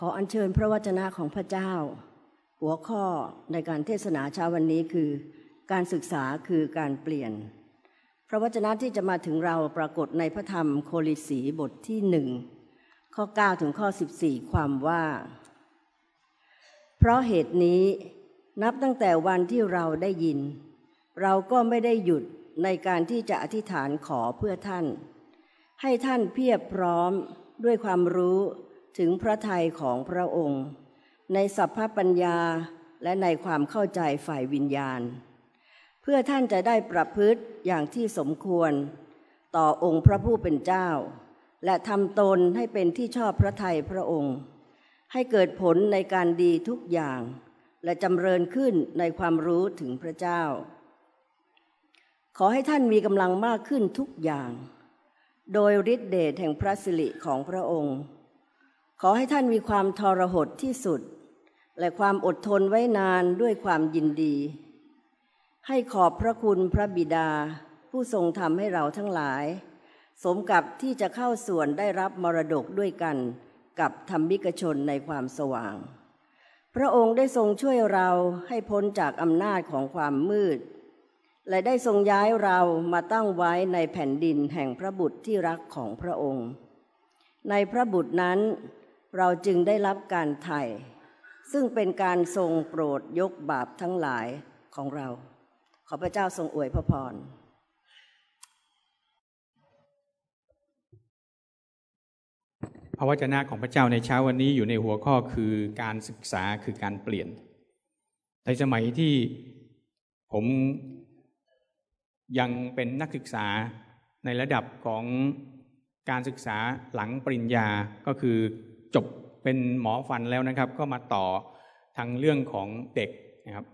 ขออัญเชิญพระวจนะของพระเจ้า หัวข้อในการเทศนาเช้าวันนี้คือ การศึกษาคือการเปลี่ยน พระวจนะที่จะมาถึงเราปรากฏในพระธรรมโคลิสีบทที่หนึ่งข้อ 9 ถึงข้อ 14 ความว่า เพราะเหตุนี้นับตั้งแต่วันที่เราได้ยิน เราก็ไม่ได้หยุดในการที่จะอธิษฐานขอเพื่อท่าน ให้ท่านเพียบพร้อมด้วยความรู้ ถึงพระทัยของพระองค์ ในสัพพปัญญาและในความเข้าใจฝ่ายวิญญาณ เพื่อท่านจะได้ประพฤติอย่างที่สมควร ต่อองค์พระผู้เป็นเจ้า และทำตนให้เป็นที่ชอบพระทัยพระองค์ ให้เกิดผลในการดีทุกอย่าง และจำเริญขึ้นในความรู้ถึงพระเจ้า ขอให้ท่านมีกำลังมากขึ้นทุกอย่าง โดยฤทธิเดชแห่งพระสิริของพระองค์ ขอให้ท่านมีความทรหดที่สุด และความอดทนไว้นานด้วยความยินดี ให้ขอบพระคุณพระบิดา ผู้ทรงทำให้เราทั้งหลาย สมกับที่จะเข้าส่วนได้รับมรดกด้วยกันกับธรรมิกชนในความสว่าง พระองค์ได้ทรงช่วยเราให้พ้นจากอำนาจของความมืด และได้ทรงย้ายเรามาตั้งไว้ในแผ่นดินแห่งพระบุตรที่รักของพระองค์ ในพระบุตรนั้น เราจึงได้รับการไถ่ซึ่งเป็นการทรงโปรดยกบาปทั้งหลายของเรา ขอพระเจ้าทรงอวยพระพรพระวจนะของพระเจ้าในเช้าวันนี้อยู่ในหัวข้อคือการศึกษาคือการเปลี่ยน ในสมัยที่ผมยังเป็นนักศึกษาในระดับของการศึกษาหลังปริญญาก็คือ จบเป็นหมอฟันแล้วนะครับ ก็มาต่อทางเรื่องของเด็กนะครับ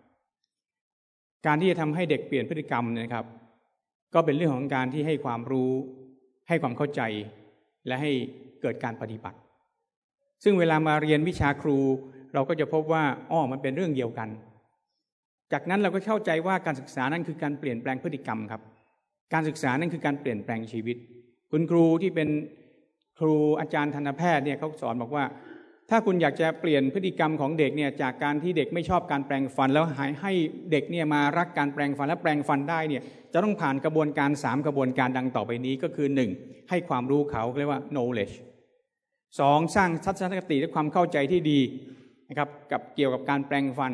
การที่จะทำให้เด็กเปลี่ยนพฤติกรรมนะครับ ก็เป็นเรื่องของการที่ให้ความรู้ ให้ความเข้าใจ และให้เกิดการปฏิบัติ ซึ่งเวลามาเรียนวิชาครู เราก็จะพบว่าอ้อมันเป็นเรื่องเดียวกัน จากนั้นเราก็เข้าใจว่าการศึกษานั้นคือการเปลี่ยนแปลงพฤติกรรมครับ การศึกษานั้นคือการเปลี่ยนแปลงชีวิต คุณครูที่เป็น ครูอาจารย์ทันตแพทย์เนี่ยเขาสอนบอกว่า ถ้าคุณอยากจะเปลี่ยนพฤติกรรมของเด็กเนี่ยจากการที่เด็กไม่ชอบการแปลงฟัน แล้วให้ให้เด็กเนี่ยมารักการแปลงฟันและแปลงฟันได้เนี่ยจะต้องผ่านกระบวนการ 3 กระบวนการดังต่อไปนี้ก็คือ 1. ให้ความรู้เขาเรียกว่า knowledge 2. สร้างทัศนคติและความเข้าใจที่ดีนะครับกับเกี่ยวกับการแปลงฟัน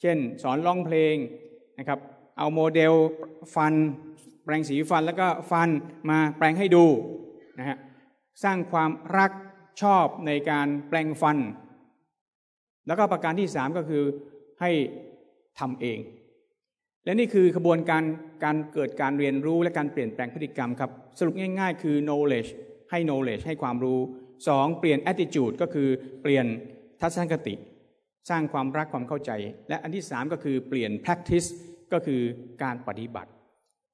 เช่น สอนร้องเพลงนะครับเอาโมเดลฟัน แปลงสีฟันแล้วก็ฟันมาแปลงให้ดูนะฮะ สร้างความรักชอบในการแปลงฟัน แล้วก็ประการที่สามก็คือให้ทำเอง และนี่คือขบวนการการเกิดการเรียนรู้และการเปลี่ยนแปลงพฤติกรรมครับ สรุปง่าย ๆ คือ knowledge ให้ knowledge ให้ความรู้สองเปลี่ยน attitude ก็คือเปลี่ยนทัศนคติ สร้างความรักความเข้าใจ และอันที่สามก็คือเปลี่ยน practice ก็คือการปฏิบัติ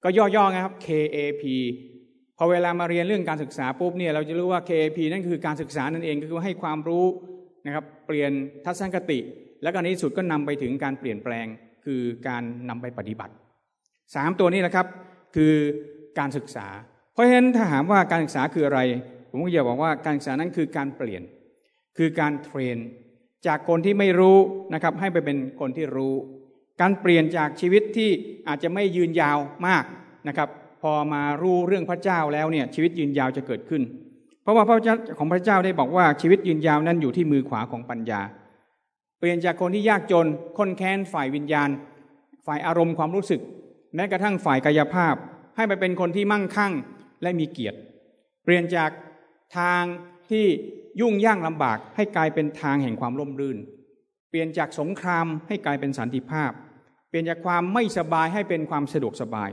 ก็ย่อๆนะครับ KAP พอเวลามาเรียนเรื่องการศึกษาปุ๊บเนี่ยเราจะรู้ว่า KAP นั่นคือการศึกษานั่นเองก็คือให้ความรู้นะครับเปลี่ยนทัศนคติ แล้วก็ในที่สุดก็นำไปถึงการเปลี่ยนแปลงคือการนำไปปฏิบัติสามตัวนี้นะครับคือการศึกษา เพราะฉะนั้นถ้าถามว่าการศึกษาคืออะไร ผมก็จะบอกว่าการศึกษานั้นคือการเปลี่ยน คือการเทรน จากคนที่ไม่รู้นะครับให้ไปเป็นคนที่รู้ การเปลี่ยนจากชีวิตที่อาจจะไม่ยืนยาวมากนะครับ พอมารู้เรื่องพระเจ้าแล้วเนี่ยชีวิตยืนยาวจะเกิดขึ้น เพราะว่าพระเจ้าของพระเจ้าได้บอกว่าชีวิตยืนยาวนั้นอยู่ที่มือขวาของปัญญา เปลี่ยนจากคนที่ยากจนคนแค้นฝ่ายวิญญาณ ฝ่ายอารมณ์ความรู้สึกแม้กระทั่งฝ่ายกายภาพ ให้ไปเป็นคนที่มั่งคั่งและมีเกียรติ เปลี่ยนจากทางที่ยุ่งยากลำบากให้กลายเป็นทางแห่งความร่มรื่น เปลี่ยนจากสงครามให้กลายเป็นสันติภาพ เปลี่ยนจากความไม่สบายให้เป็นความสะดวกสบาย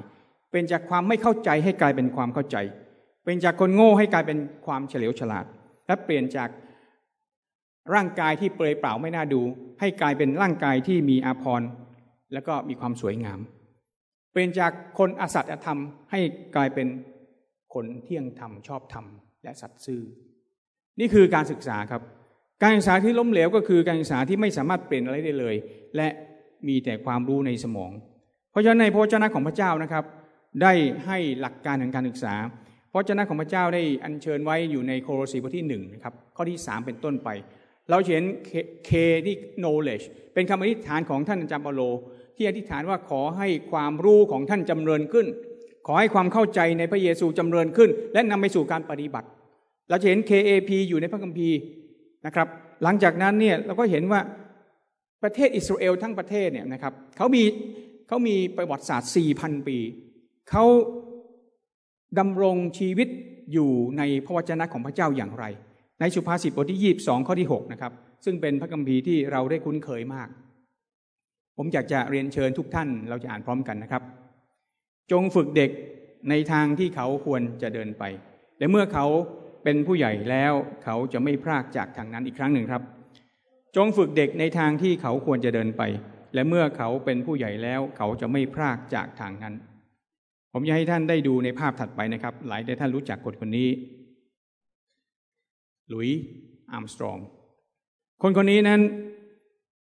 เป็นจากความไม่เข้าใจให้กลายเป็นความเข้าใจ เป็นจากคนโง่ให้กลายเป็นความเฉลียวฉลาด และเปลี่ยนจากร่างกายที่เปลือยเปล่าไม่น่าดู ให้กลายเป็นร่างกายที่มีอาภรณ์แล้วก็มีความสวยงาม เปลี่ยนจากคนอสัตย์ธรรมให้กลายเป็นคนเที่ยงธรรมชอบธรรมและสัตย์ซื่อ นี่คือการศึกษาครับ การศึกษาที่ล้มเหลวก็คือการศึกษาที่ไม่สามารถเปลี่ยนอะไรได้เลย และมีแต่ความรู้ในสมอง เพราะฉะนั้นในพระเจ้าของพระเจ้านะครับ ได้ให้หลักการของการศึกษา เพราะเจ้าน้าของพระเจ้าได้อัญเชิญไว้อยู่ในโคโรสีบทที่หนึ่งนะครับข้อที่สามเป็นต้นไป เราเห็นเคที่ knowledge เป็นคำอธิษฐานของท่านอาจารย์เปโล ที่อธิษฐานว่าขอให้ความรู้ของท่านจำเริญขึ้น ขอให้ความเข้าใจในพระเยซูจำเริญขึ้น และนำไปสู่การปฏิบัติ เราจะเห็น KAP อยู่ในพระคัมภีร์นะครับ หลังจากนั้นเนี่ยเราก็เห็นว่าประเทศอิสราเอลทั้งประเทศเนี่ยนะครับเขามีเขามีประวัติศาสตร์4,000 ปี เขาดำรงชีวิตอยู่ในพระวจนะของพระเจ้าอย่างไร ในสุภาษิตบทที่22ข้อที่6นะครับ ซึ่งเป็นพระคัมภีร์ที่เราได้คุ้นเคยมาก ผมอยากจะเรียนเชิญทุกท่านเราจะอ่านพร้อมกันนะครับ จงฝึกเด็กในทางที่เขาควรจะเดินไป และเมื่อเขาเป็นผู้ใหญ่แล้วเขาจะไม่พลากจากทางนั้นอีกครั้งหนึ่งครับ จงฝึกเด็กในทางที่เขาควรจะเดินไป และเมื่อเขาเป็นผู้ใหญ่แล้วเขาจะไม่พลากจากทางนั้น ผมอยากให้ท่านได้ดูในภาพถัดไปนะครับ หลายท่านรู้จักคนคนนี้ หลุยอาร์มสตรอง คนคนนี้นั้น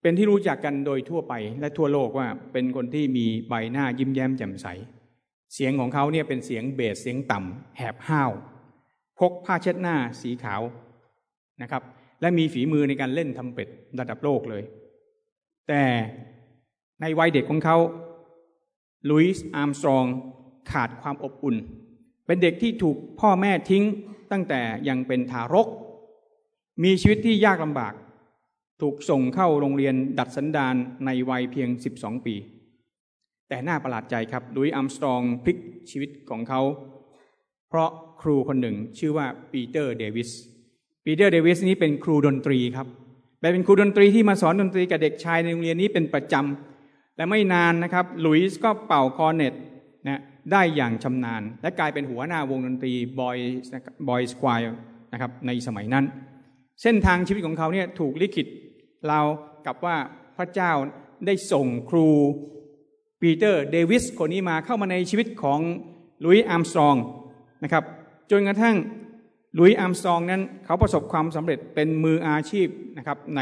เป็นที่รู้จักกันโดยทั่วไปและทั่วโลกว่าเป็นคนที่มีใบหน้ายิ้มแย้มแจ่มใส เสียงของเขาเนี่ยเป็นเสียงเบสเสียงต่ำแหบห้าว พกผ้าเช็ดหน้าสีขาวนะครับ และมีฝีมือในการเล่นทรัมเป็ตระดับโลกเลย แต่ในวัยเด็กของเขาลุยส์อาร์มสตรอง ขาดความอบอุ่น เป็นเด็กที่ถูกพ่อแม่ทิ้งตั้งแต่ยังเป็นทารก มีชีวิตที่ยากลำบาก ถูกส่งเข้าโรงเรียนดัดสันดานในวัยเพียง 12 ปี แต่น่าประหลาดใจครับลุยส์อาร์มสตรองพลิกชีวิตของเขา เพราะครูคนหนึ่งชื่อว่าปีเตอร์เดวิสปีเตอร์เดวิสนี้เป็นครูดนตรีครับเป็นครูดนตรีที่มาสอนดนตรีกับเด็กชายในโรงเรียนนี้เป็นประจำและไม่นานนะครับลุยส์ก็เป่า cornet นะ ได้อย่างชำนาญ และกลายเป็นหัวหน้าวงดนตรี boy boys choir นะครับในสมัยนั้น เส้นทางชีวิตของเขาเนี่ยถูกลิขิตราวกับว่าพระเจ้าได้ส่งครูปีเตอร์เดวิสคนนี้มาเข้ามาในชีวิตของหลุยส์อาร์มสตรองนะครับจนกระทั่งหลุยส์อาร์มสตรองนั้นเขาประสบความสำเร็จเป็นมืออาชีพนะครับใน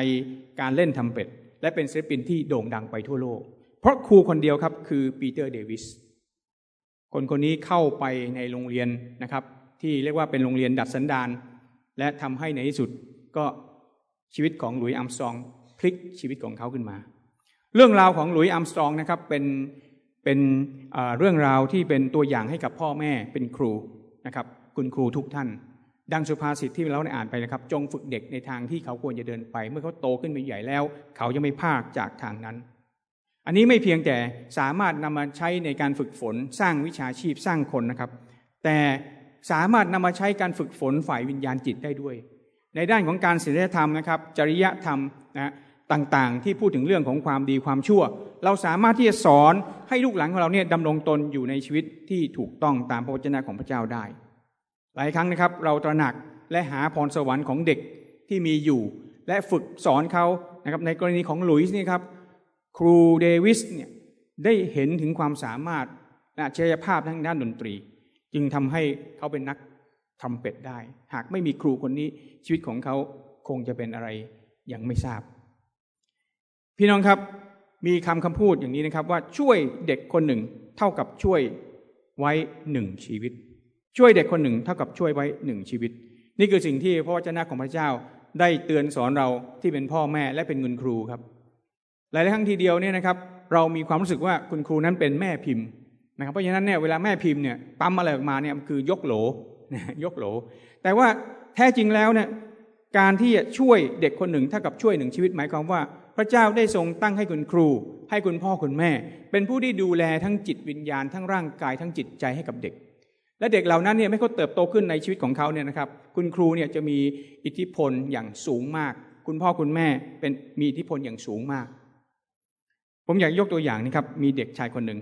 การเล่นทรัมเป็ตและเป็นศิลปินที่โด่งดังไปทั่วโลก เพราะครูคนเดียวครับคือปีเตอร์เดวิส คนคนนี้เข้าไปในโรงเรียนนะครับ ที่เรียกว่าเป็นโรงเรียนดัดสันดานและทำให้ในที่สุดก็ชีวิตของหลุยอัมสตรองพลิกชีวิตของเขาขึ้นมา เรื่องราวของหลุยอัมสตรองนะครับเป็นเป็นเรื่องราวที่เป็นตัวอย่างให้กับพ่อแม่เป็นครูนะครับ คุณครูทุกท่าน ดังสุภาษิตที่เราได้อ่านไปนะครับ จงฝึกเด็กในทางที่เขาควรจะเดินไป เมื่อเขาโตขึ้นเป็นใหญ่แล้ว เขาจะไม่พากจากทางนั้น อันนี้ไม่เพียงแต่สามารถนำมาใช้ในการฝึกฝนสร้างวิชาชีพสร้างคนนะครับ แต่สามารถนำมาใช้การฝึกฝนฝ่ายวิญญาณจิตได้ด้วย ในด้านของการศีลธรรมนะครับ จริยธรรมนะต่างๆ ที่พูดถึงเรื่องของความดีความชั่ว เราสามารถที่จะสอนให้ลูกหลานของเราเนี่ยดำรงตนอยู่ในชีวิตที่ถูกต้องตามพระวจนะของพระเจ้าได้ หลายครั้งนะครับ เราตระหนักและหาพรสวรรค์ของเด็กที่มีอยู่ และฝึกสอนเขานะครับในกรณีของหลุยส์นี่ครับ ครูเดวิสเนี่ยได้เห็นถึงความสามารถและศักยภาพทางด้านดนตรี จึงทำให้เขาเป็นนักทรัมเป็ตได้ หากไม่มีครูคนนี้ชีวิตของเขาคงจะเป็นอะไรยังไม่ทราบ พี่น้องครับมีคำคำพูดอย่างนี้นะครับว่าช่วยเด็กคนหนึ่งเท่ากับช่วยไว้หนึ่งชีวิต ช่วยเด็กคนหนึ่งเท่ากับช่วยไว้หนึ่งชีวิต นี่คือสิ่งที่พระวจนะของพระเจ้าได้เตือนสอนเราที่เป็นพ่อแม่และเป็นเงินครูครับ หลายครั้งทีเดียวเนี่ยนะครับ เรามีความรู้สึกว่าคุณครูนั้นเป็นแม่พิมพ์นะครับ เพราะฉะนั้นเนี่ยเวลาแม่พิมพ์เนี่ยปั๊มอะไรออกมาเนี่ยคือยกโหลยกโหล แต่ว่าแท้จริงแล้วเนี่ยการที่จะช่วยเด็กคนหนึ่งเท่ากับช่วยหนึ่งชีวิตหมายความว่า พระเจ้าได้ทรงตั้งให้คุณครู ให้คุณพ่อคุณแม่ เป็นผู้ที่ดูแลทั้งจิตวิญญาณทั้งร่างกายทั้งจิตใจให้กับเด็ก และเด็กเหล่านั้นเนี่ยไม่เขาเติบโตขึ้นในชีวิตของเขาเนี่ยนะครับ คุณครูเนี่ยจะมีอิทธิพลอย่างสูงมาก คุณพ่อคุณแม่เป็นมีอิทธิพลอย่างสูงมาก ผมอยากยกตัวอย่างนี้ครับ มีเด็กชายคนหนึ่ง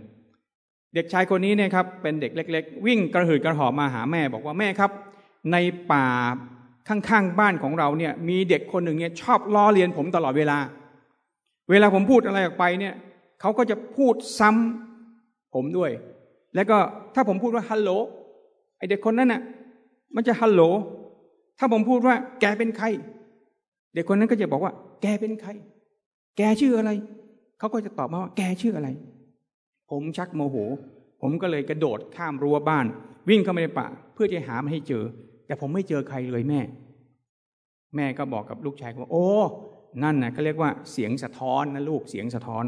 เด็กชายคนนี้เนี่ยครับ เป็นเด็กเล็ก ๆ วิ่งกระหืดกระหอบมาหาแม่ บอกว่าแม่ครับ ในป่าข้างๆบ้านของเราเนี่ย มีเด็กคนหนึ่งเนี่ยชอบล้อเลียนผมตลอดเวลา เวลาผมพูดอะไรออกไปเนี่ยเขาก็จะพูดซ้ำผมด้วย แล้วก็ถ้าผมพูดว่าฮัลโหลไอเด็กคนนั้นน่ะ มันจะฮัลโหลถ้าผมพูดว่า แกเป็นใคร เด็กคนนั้นก็จะบอกว่า แกเป็นใคร แกชื่ออะไร เขาก็จะตอบมาว่าแกชื่ออะไร ผมชักโมโห ผมก็เลยกระโดดข้ามรั้วบ้าน วิ่งเข้าไปในป่าเพื่อจะหามาให้เจอ แต่ผมไม่เจอใครเลยแม่ แม่ก็บอกกับลูกชายว่า โอ้ นั่นนะเขาเรียกว่าเสียงสะท้อนนะลูกเสียงสะท้อน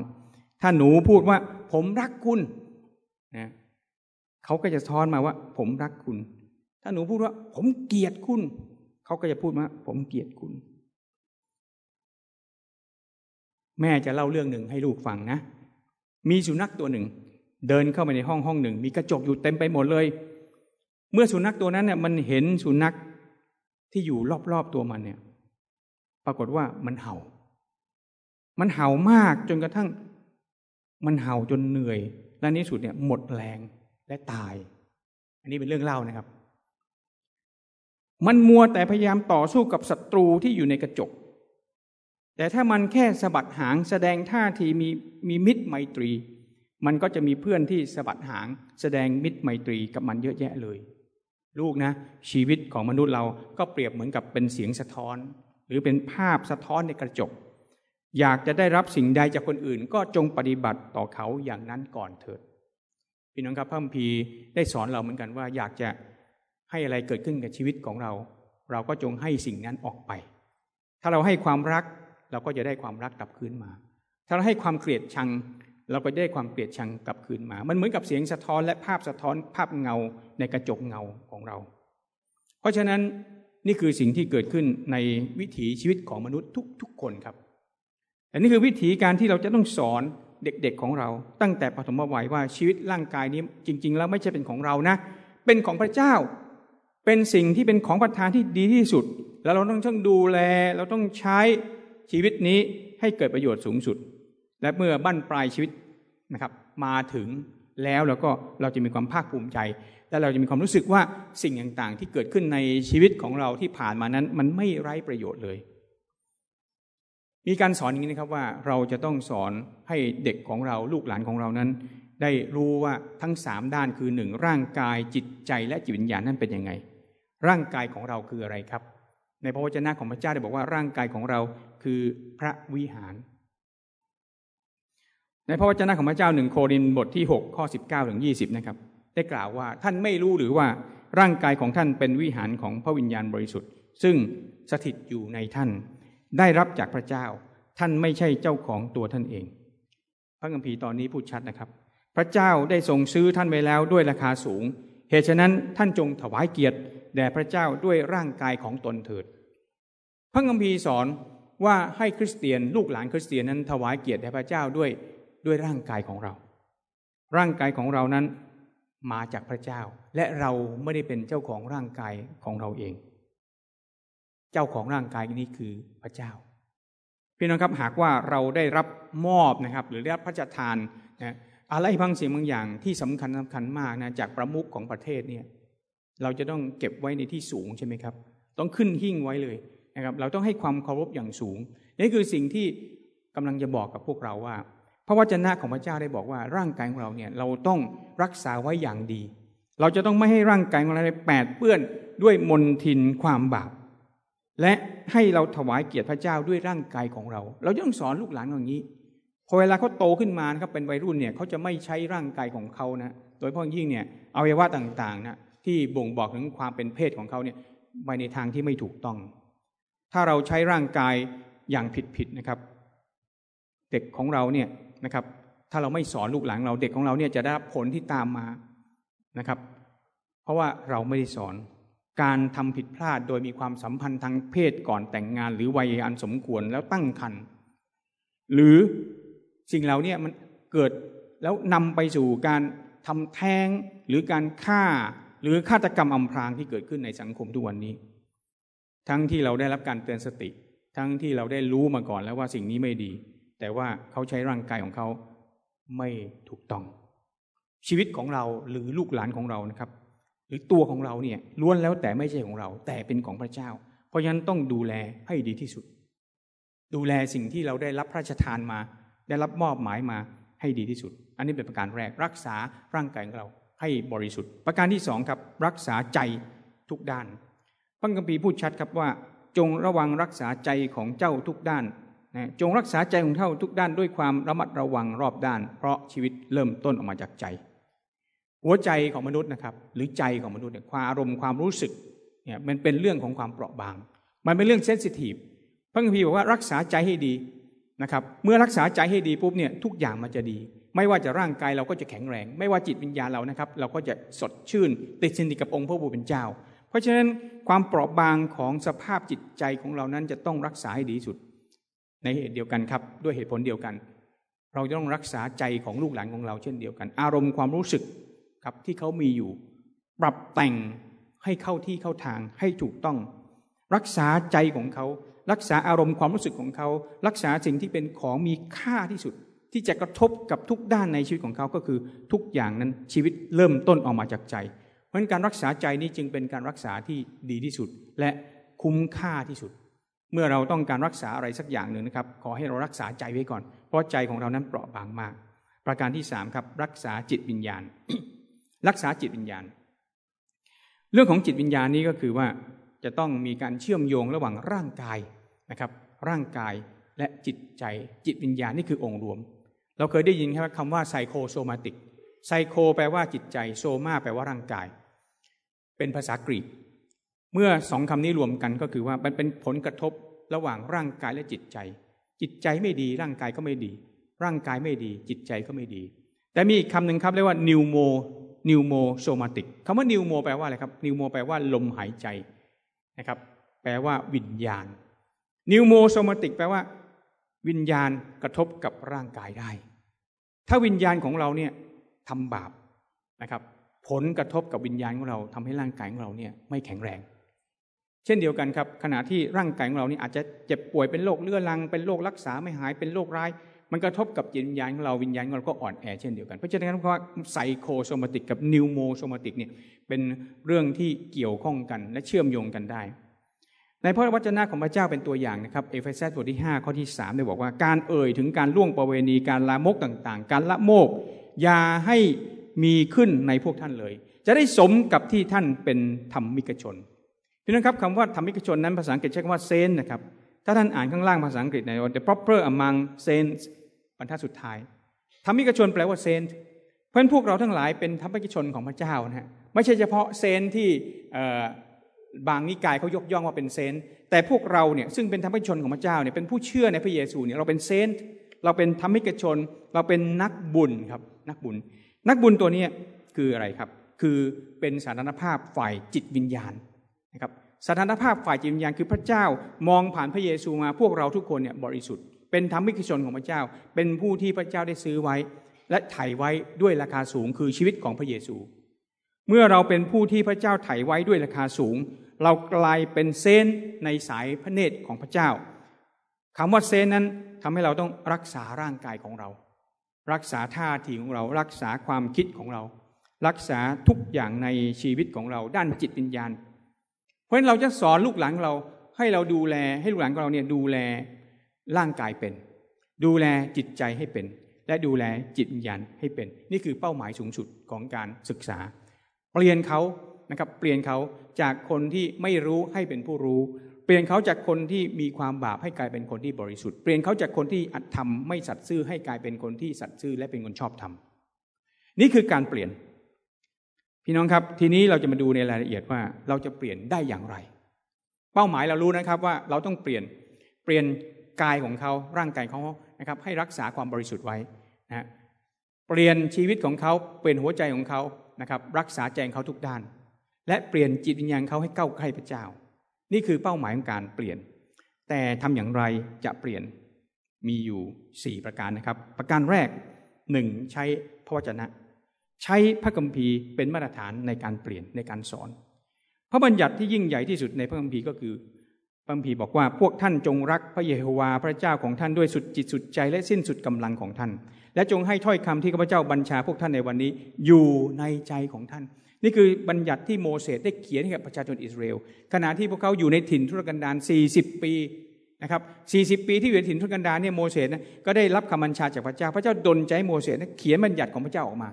ถ้าหนูพูดว่า ผมรักคุณนะเขาก็จะท้อนมาว่า ผมรักคุณ ถ้าหนูพูดว่า ผมเกลียดคุณ เขาก็จะพูดว่า ผมเกลียดคุณ แม่จะเล่าเรื่องหนึ่งให้ลูกฟังนะ มีสุนัขตัวหนึ่ง เดินเข้าไปในห้องห้องหนึ่ง มีกระจกอยู่เต็มไปหมดเลย เมื่อสุนัขตัวนั้นเนี่ยมันเห็นสุนัขที่อยู่รอบๆตัวมันเนี่ย ปรากฏว่ามันเห่า มันเห่ามากจนกระทั่ง มันเห่าจนเหนื่อย และในสุดเนี่ยหมดแรงและตาย อันนี้เป็นเรื่องเล่านะครับ มันมัวแต่พยายามต่อสู้กับศัตรูที่อยู่ในกระจก แต่ถ้ามันแค่สะบัดหางแสดงท่าทีมีมีมิตรไมตรี มันก็จะมีเพื่อนที่สะบัดหางแสดงมิตรไมตรีกับมันเยอะแยะเลย ลูกนะ ชีวิตของมนุษย์เราก็เปรียบเหมือนกับเป็นเสียงสะท้อน หรือเป็นภาพสะท้อนในกระจก อยากจะได้รับสิ่งใดจากคนอื่น ก็จงปฏิบัติต่อเขาอย่างนั้นก่อนเถิดพี่น้องครับพระมปีได้สอนเราเหมือนกันว่า อยากจะให้อะไรเกิดขึ้นกับชีวิตของเรา เราก็จงให้สิ่งนั้นออกไป ถ้าเราให้ความรัก เราก็จะได้ความรักกลับคืนมา ถ้าเราให้ความเกลียดชัง เราก็ได้ความเกลียดชังกลับคืนมา มันเหมือนกับเสียงสะท้อนและภาพสะท้อนภาพเงาในกระจกเงาของเรา เพราะฉะนั้นนี่คือสิ่งที่เกิดขึ้นในวิถีชีวิตของมนุษย์ทุกๆคนครับอันนี้คือวิถีการที่เราจะต้องสอนเด็กๆของเรา ตั้งแต่ปฐมวัยว่าชีวิตร่างกายนี้จริง ๆ แล้วไม่ใช่เป็นของเรานะ เป็นของพระเจ้า เป็นสิ่งที่เป็นของประทานที่ดีที่สุด แล้วเราต้องต้องดูแล เราต้องใช้ ชีวิตนี้ให้เกิดประโยชน์สูงสุด และเมื่อบั้นปลายชีวิตนะครับ มาถึงแล้วเราก็เราจะมีความภาคภูมิใจ และเราจะมีความรู้สึกว่าสิ่งต่างๆ ที่เกิดขึ้นในชีวิตของเราที่ผ่านมานั้น มันไม่ไร้ประโยชน์เลย มีการสอนอย่างนี้นะครับว่าเราจะต้องสอนให้เด็กของเราลูกหลานของเรานั้น ได้รู้ว่าทั้งสามด้านคือหนึ่งร่างกายจิตใจและจิตวิญญาณนั่นเป็นยังไง ร่างกายของเราคืออะไรครับ ในพระวจนะของพระเจ้าได้บอกว่าร่างกายของเรา คือพระวิหาร ในพระวจนะของพระเจ้าหนึ่งโครินบทที่ 6 ข้อ 19ถึง20 นะครับ ได้กล่าวว่าท่านไม่รู้หรือว่าร่างกายของท่านเป็นวิหารของพระวิญญาณบริสุทธิ์ ซึ่งสถิตอยู่ในท่าน ได้รับจากพระเจ้า ท่านไม่ใช่เจ้าของตัวท่านเอง พระคัมภีร์ตอนนี้พูดชัดนะครับ พระเจ้าได้ทรงซื้อท่านไว้แล้วด้วยราคาสูง เหตุฉะนั้นท่านจงถวายเกียรติแด่พระเจ้าด้วยร่างกายของตนเถิดพระคัมภีร์สอน ว่าให้คริสเตียนลูกหลานคริสเตียนนั้นถวายเกียรติแด่พระเจ้าด้วยด้วยร่างกายของเรา ร่างกายของเรานั้นมาจากพระเจ้า และเราไม่ได้เป็นเจ้าของร่างกายของเราเอง เจ้าของร่างกายนี้คือพระเจ้าพี่น้องครับหากว่าเราได้รับมอบนะครับ หรือได้รับพระราชทานนะอะไรบางสิ่งบางอย่างที่สำคัญสำคัญมากนะจากประมุขของประเทศเนี่ยเราจะต้องเก็บไว้ในที่สูงใช่ไหมครับ ต้องขึ้นหิ้งไว้เลย นะครับเราต้องให้ความเคารพอย่างสูง นี่คือสิ่งที่กำลังจะบอกกับพวกเราว่า พระวจนะของพระเจ้าได้บอกว่าร่างกายของเราเนี่ยเราต้องรักษาไว้อย่างดี เราจะต้องไม่ให้ร่างกายของเราแปดเปื้อนด้วยมนทินความบาปและให้เราถวายเกียรติพระเจ้าด้วยร่างกายของเรา เราต้องสอนลูกหลานอย่างนี้ พอเวลาเขาโตขึ้นมานะครับเป็นวัยรุ่นเนี่ยเขาจะไม่ใช้ร่างกายของเขานะโดยเฉพาะยิ่งเนี่ยอวัยวะต่างๆนะที่บ่งบอกถึงความเป็นเพศของเขาเนี่ยไปในทางที่ไม่ถูกต้อง ถ้าเราใช้ร่างกายอย่างผิดๆนะครับ เด็กของเราเนี่ยนะครับ ถ้าเราไม่สอนลูกหลานเราเด็กของเราเนี่ยจะได้รับผลที่ตามมานะครับ เพราะว่าเราไม่ได้สอนการทำผิดพลาดโดยมีความสัมพันธ์ทางเพศก่อนแต่งงาน หรือวัยอันสมควรแล้วตั้งครรภ์หรือสิ่งเหล่านี้มันเกิดแล้วนำไปสู่การทำแท้งหรือการฆ่าหรือฆาตกรรมอำพรางที่เกิดขึ้นในสังคมทุกวันนี้ ทั้งที่เราได้รับการเตือนสติ ทั้งที่เราได้รู้มาก่อนแล้วว่าสิ่งนี้ไม่ดี แต่ว่าเขาใช้ร่างกายของเขาไม่ถูกต้อง ชีวิตของเราหรือลูกหลานของเรานะครับ หรือตัวของเราเนี่ยล้วนแล้วแต่ไม่ใช่ของเรา แต่เป็นของพระเจ้า เพราะฉะนั้นต้องดูแลให้ดีที่สุด ดูแลสิ่งที่เราได้รับพระราชทานมา ได้รับมอบหมายมาให้ดีที่สุด อันนี้เป็นประการแรกรักษาร่างกายของเราให้บริสุทธิ์ ประการที่สองครับรักษาใจทุกด้าน พระคัมภีร์พูดชัดครับว่า จงระวังรักษาใจของเจ้าทุกด้านนะจงรักษาใจของเท่าทุกด้านด้วยความระมัดระวังรอบด้าน เพราะชีวิตเริ่มต้นออกมาจากใจ หัวใจของมนุษย์นะครับหรือใจของมนุษย์เนี่ยความอารมณ์ความรู้สึกเนี่ยมันเป็นเรื่องของความเปราะบาง มันเป็นเรื่องเซนซิทีฟพระคัมภีร์บอกว่ารักษาใจให้ดีนะครับเมื่อรักษาใจให้ดีปุ๊บเนี่ยทุกอย่างมันจะดี ไม่ว่าจะร่างกายเราก็จะแข็งแรง ไม่ว่าจิตวิญญาณเรานะครับ เราก็จะสดชื่นติดสนิทกับองค์พระผู้เป็นเจ้า เพราะฉะนั้นความเปราะบางของสภาพจิตใจของเรานั้นจะต้องรักษาให้ดีสุด ในเหตุเดียวกันครับ ด้วยเหตุผลเดียวกัน เราจะต้องรักษาใจของลูกหลานของเราเช่นเดียวกัน อารมณ์ความรู้สึกครับที่เขามีอยู่ ปรับแต่งให้เข้าที่เข้าทางให้ถูกต้อง รักษาใจของเขา รักษาอารมณ์ความรู้สึกของเขา รักษาสิ่งที่เป็นของมีค่าที่สุด ที่จะกระทบกับทุกด้านในชีวิตของเขาก็คือ ทุกอย่างนั้นชีวิตเริ่มต้นออกมาจากใจ ราะั้นการรักษาใจนี้จึงเป็นการรักษาที่ดีที่สุด และคุ้มค่าที่สุด เมื่อเราต้องการรักษาอะไรสักอย่างหนึ่งนะครับ ขอให้เรารักษาใจไว้ก่อน เพราะใจของเรานั้นเปราะบางมาก ประการที่สามครับรักษาจิตวิญญาณ รักษาจิตวิญญาณ เรื่องของจิตวิญญาณนี้ก็คือว่าจะต้องมีการเชื่อมโยงระหว่างร่างกายนะครับ ร่างกายและจิตใจจิตวิญญาณนี่คือองค์รวม เราเคยได้ยินครับคำว่าไซโคโซมาติกไซโคแปลว่าจิตใจโซมาแปลว่าร่างกาย เป็นภาษากรีก เมื่อสองคำนี้รวมกันก็คือว่ามันเป็นผลกระทบระหว่างร่างกายและจิตใจ จิตใจไม่ดีร่างกายก็ไม่ดี ร่างกายไม่ดี จิตใจก็ไม่ดี แต่มีอีกคำหนึ่งครับเรียกว่า pneumo pneumosomatic คำว่า pneumo แปลว่าอะไรครับ pneumo แปลว่าลมหายใจนะครับ แปลว่าวิญญาณ pneumosomatic แปลว่า วิญญาณกระทบกับร่างกายได้ ถ้าวิญญาณของเราเนี่ยทำบาปนะครับ ผลกระทบกับวิญญาณของเราทำให้ร่างกายของเราเนี่ยไม่แข็งแรง เช่นเดียวกันครับขณะที่ร่างกายของเรานี่อาจจะเจ็บป่วยเป็นโรคเรื้อรัง เป็นโรครักษาไม่หายเป็นโรคร้าย มันกระทบกับจิตวิญญาณของเราวิญญาณของเราก็อ่อนแอเช่นเดียวกันเพราะฉะนั้นคำว่า psychosomatic กับ pneumosomatic เนี่ยเป็นเรื่องที่เกี่ยวข้องกันและเชื่อมโยงกันได้ ในพระวจนะของพระเจ้าเป็นตัวอย่างนะครับเอเฟซัสบทที่5ข้อที่3ได้บอกว่าการเอ่ยถึงการล่วงประเวณีการลามกต่างๆ การละโมบอย่าให้ มีขึ้นในพวกท่านเลย จะได้สมกับที่ท่านเป็นธรรมิกชนพี่น้องครับคำว่าธรรมิกชนนั้นภาษาอังกฤษใช้คำว่า saint นะครับถ้าท่านอ่านข้างล่างภาษาอังกฤษใน the proper among saints บรรทัดสุดท้ายธรรมิกชนแปลว่า saint เพราะพวกเราทั้งหลายเป็นธรรมิกชนของพระเจ้านะฮะไม่ใช่เฉพาะ saint ที่บางนิกายเขายกย่องว่าเป็น saint แต่พวกเราเนี่ยซึ่งเป็นธรรมิกชนของพระเจ้าเนี่ยเป็นผู้เชื่อในพระเยซูเนี่ยเราเป็น saint เราเป็นธรรมิกชน เราเป็นนักบุญครับนักบุญ นักบุญตัวนี้คืออะไรครับ คือเป็นสถานภาพฝ่ายจิตวิญญาณนะครับสถานภาพฝ่ายจิตวิญญาณคือพระเจ้ามองผ่านพระเยซูมาพวกเราทุกคนเนี่ยบริสุทธิ์เป็นธรรมิกชนของพระเจ้า เป็นผู้ที่พระเจ้าได้ซื้อไว้ และไถ่ไว้ด้วยราคาสูงคือชีวิตของพระเยซู เมื่อเราเป็นผู้ที่พระเจ้าไถ่ไว้ด้วยราคาสูง เรากลายเป็นเซนในสายพระเนตรของพระเจ้าคำว่าเซนนั้นทำให้เราต้องรักษาร่างกายของเรา รักษาท่าทีของเรา รักษาความคิดของเรา รักษาทุกอย่างในชีวิตของเรา ด้านจิตวิญญาณ เพราะฉะนั้นเราจะสอนลูกหลานเรา ให้เราดูแลให้ลูกหลานของเราเนี่ยดูแลร่างกายเป็น ดูแลจิตใจให้เป็น และดูแลจิตวิญญาณให้เป็น นี่คือเป้าหมายสูงสุดของการศึกษา เปลี่ยนเขานะครับเปลี่ยนเขาจากคนที่ไม่รู้ให้เป็นผู้รู้ เปลี่ยนเขาจากคนที่มีความบาปให้กลายเป็นคนที่บริสุทธิ์ เปลี่ยนเขาจากคนที่อัตธรรมไม่สัตย์ซื่อให้กลายเป็นคนที่สัตย์ซื่อและเป็นคนชอบธรรม นี่คือการเปลี่ยน พี่น้องครับ ทีนี้เราจะมาดูในรายละเอียดว่าเราจะเปลี่ยนได้อย่างไร เป้าหมายเรารู้นะครับว่าเราต้องเปลี่ยน เปลี่ยนกายของเขา ร่างกายของเขานะครับ ให้รักษาความบริสุทธิ์ไว้นะเปลี่ยนชีวิตของเขาเปลี่ยนหัวใจของเขานะครับ รักษาใจของเขาทุกด้าน และเปลี่ยนจิตวิญญาณเขาให้เก้าใกล้พระเจ้า นี่คือเป้าหมายของการเปลี่ยน แต่ทำอย่างไรจะเปลี่ยนมีอยู่สี่ประการนะครับ ประการแรกหนึ่งใช้พระวจนะ ใช้พระคัมภีร์เป็นมาตรฐานในการเปลี่ยนในการสอน พระบัญญัติที่ยิ่งใหญ่ที่สุดในพระคัมภีร์ก็คือพระคัมภีร์บอกว่าพวกท่านจงรักพระเยโฮวาห์พระเจ้าของท่านด้วยสุดจิตสุดใจและสิ้นสุดกำลังของท่าน และจงให้ถ้อยคำที่ข้าพเจ้าบัญชาพวกท่านในวันนี้อยู่ในใจของท่าน นี่คือบัญญัติที่โมเสสได้เขียนให้กับประชาชนอิสราเอลขณะที่พวกเขาอยู่ในถิ่นทุรกันดาร 40 ปีนะครับ 40 ปีที่อยู่ในถิ่นทุรกันดารเนี่ยโมเสสนะก็ได้รับคำบัญชาจากพระเจ้า พระเจ้าดลใจโมเสสเขียนบัญญัติของพระเจ้าออกมา